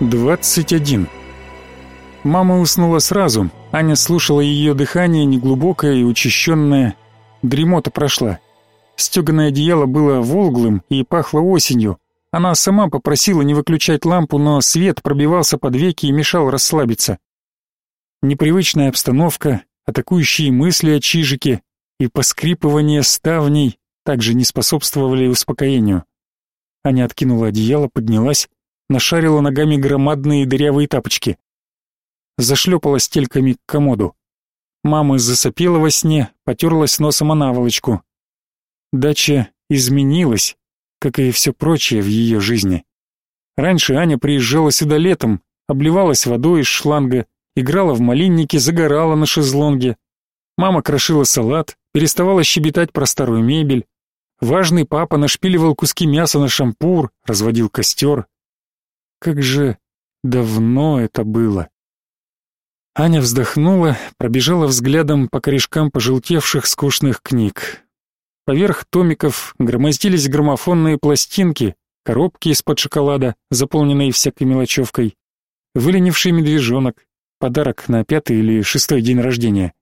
21. Мама уснула сразу. Аня слушала ее дыхание, неглубокое и учащенное. Дремота прошла. Стеганое одеяло было волглым и пахло осенью. Она сама попросила не выключать лампу, но свет пробивался под веки и мешал расслабиться. Непривычная обстановка, атакующие мысли о чижике и поскрипывание ставней также не способствовали успокоению. Аня откинула одеяло, поднялась, нашарила ногами громадные дырявые тапочки. Зашлепала стельками к комоду. Мама засопела во сне, потерлась носом о наволочку. Дача изменилась, как и все прочее в ее жизни. Раньше Аня приезжала сюда летом, обливалась водой из шланга, играла в малинники, загорала на шезлонге. Мама крошила салат, переставала щебетать про старую мебель. Важный папа нашпиливал куски мяса на шампур, разводил костер. Как же давно это было. Аня вздохнула, пробежала взглядом по корешкам пожелтевших скучных книг. Поверх томиков громоздились граммофонные пластинки, коробки из-под шоколада, заполненные всякой мелочевкой, выленивший медвежонок, подарок на пятый или шестой день рождения.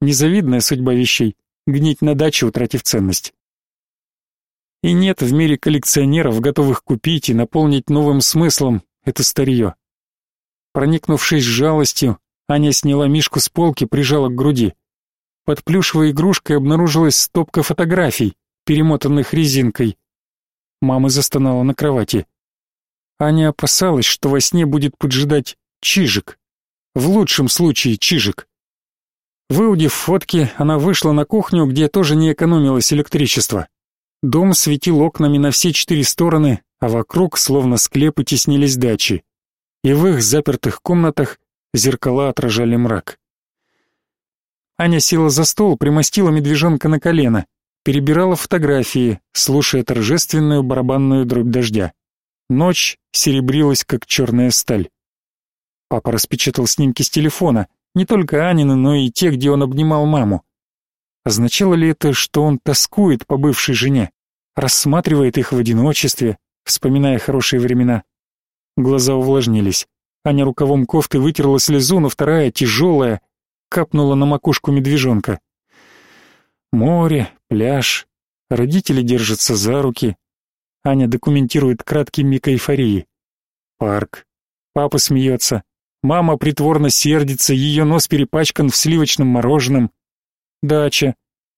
Незавидная судьба вещей — гнить на даче, утратив ценность. И нет в мире коллекционеров, готовых купить и наполнить новым смыслом это старье. Проникнувшись жалостью, Аня сняла Мишку с полки, прижала к груди. Под плюшевой игрушкой обнаружилась стопка фотографий, перемотанных резинкой. Мама застонала на кровати. Аня опасалась, что во сне будет поджидать чижик. В лучшем случае чижик. Выудив фотки, она вышла на кухню, где тоже не экономилось электричество. Дом светил окнами на все четыре стороны, а вокруг, словно склепы, теснились дачи. И в их запертых комнатах зеркала отражали мрак. Аня села за стол, примостила медвежонка на колено, перебирала фотографии, слушая торжественную барабанную дробь дождя. Ночь серебрилась, как черная сталь. Папа распечатал снимки с телефона, не только Анины, но и те, где он обнимал маму. Означало ли это, что он тоскует по бывшей жене, рассматривает их в одиночестве, вспоминая хорошие времена? Глаза увлажнились. Аня рукавом кофты вытерла слезу, но вторая, тяжелая, капнула на макушку медвежонка. Море, пляж, родители держатся за руки. Аня документирует краткий миг эйфории. Парк. Папа смеется. Мама притворно сердится, ее нос перепачкан в сливочном мороженом. Дача.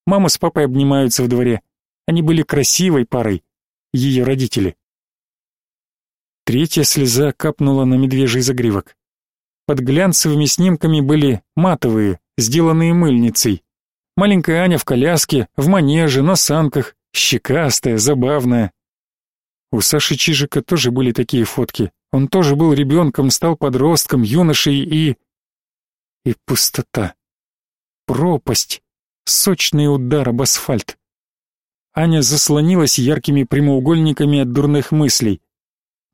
Мама с папой обнимаются в дворе. Они были красивой парой. Ее родители. Третья слеза капнула на медвежий загривок. Под глянцевыми снимками были матовые, сделанные мыльницей. Маленькая Аня в коляске, в манеже, на санках, щекастая, забавная. У Саши Чижика тоже были такие фотки. Он тоже был ребенком, стал подростком, юношей и... И пустота. Пропасть сочный удар об асфальт. Аня заслонилась яркими прямоугольниками от дурных мыслей.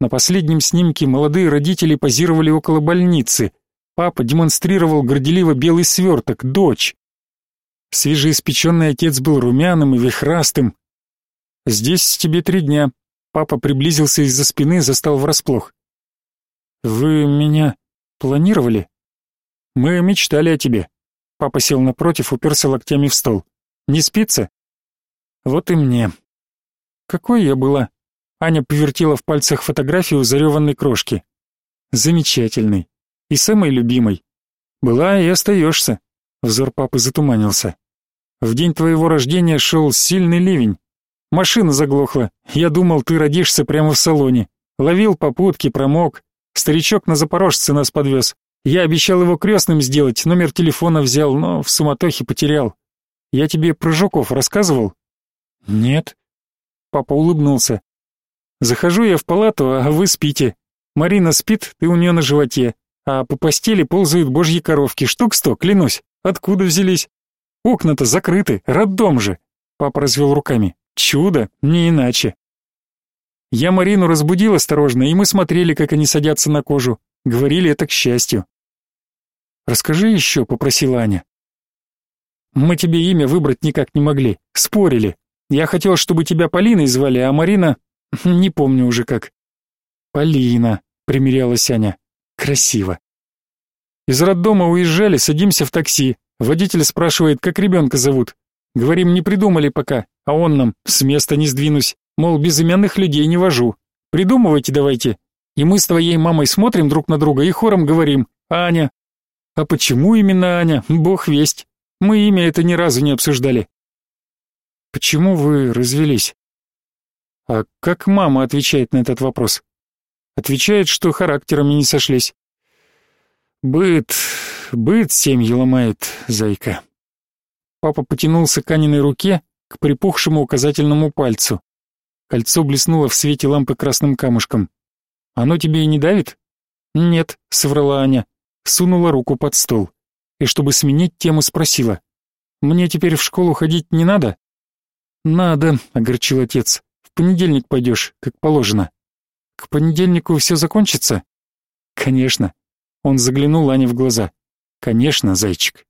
На последнем снимке молодые родители позировали около больницы. Папа демонстрировал горделиво белый сверток, дочь. Свежеиспеченный отец был румяным и вихрастым. «Здесь тебе три дня». Папа приблизился из-за спины, застал врасплох. «Вы меня планировали?» «Мы мечтали о тебе. Папа сел напротив, уперся локтями в стол. «Не спится?» «Вот и мне». «Какой я была?» Аня повертела в пальцах фотографию зареванной крошки. «Замечательный. И самый любимый. Была и остаешься». Взор папы затуманился. «В день твоего рождения шел сильный ливень. Машина заглохла. Я думал, ты родишься прямо в салоне. Ловил попутки, промок. Старичок на Запорожце нас подвез. Я обещал его крестным сделать, номер телефона взял, но в суматохе потерял. Я тебе про жуков рассказывал? Нет. Папа улыбнулся. Захожу я в палату, а вы спите. Марина спит, ты у нее на животе, а по постели ползают божьи коровки, штук сто, клянусь. Откуда взялись? Окна-то закрыты, роддом же. Папа развел руками. Чудо, не иначе. Я Марину разбудил осторожно, и мы смотрели, как они садятся на кожу. Говорили это к счастью. «Расскажи еще», — попросила Аня. «Мы тебе имя выбрать никак не могли. Спорили. Я хотел, чтобы тебя Полиной звали, а Марина... Не помню уже как». «Полина. примирялась Аня. Красиво. Из роддома уезжали, садимся в такси. Водитель спрашивает, как ребенка зовут. Говорим, не придумали пока, а он нам, с места не сдвинусь. Мол, безымянных людей не вожу. Придумывайте давайте. И мы с твоей мамой смотрим друг на друга и хором говорим «Аня». А почему именно Аня? Бог весть. Мы имя это ни разу не обсуждали. Почему вы развелись? А как мама отвечает на этот вопрос? Отвечает, что характерами не сошлись. Быт, быт семьи ломает, зайка. Папа потянулся к Аниной руке, к припухшему указательному пальцу. Кольцо блеснуло в свете лампы красным камушком. «Оно тебе и не давит?» «Нет», — соврала Аня. Сунула руку под стол. И чтобы сменить тему, спросила. «Мне теперь в школу ходить не надо?» «Надо», — огорчил отец. «В понедельник пойдешь, как положено». «К понедельнику все закончится?» «Конечно». Он заглянул Ане в глаза. «Конечно, зайчик».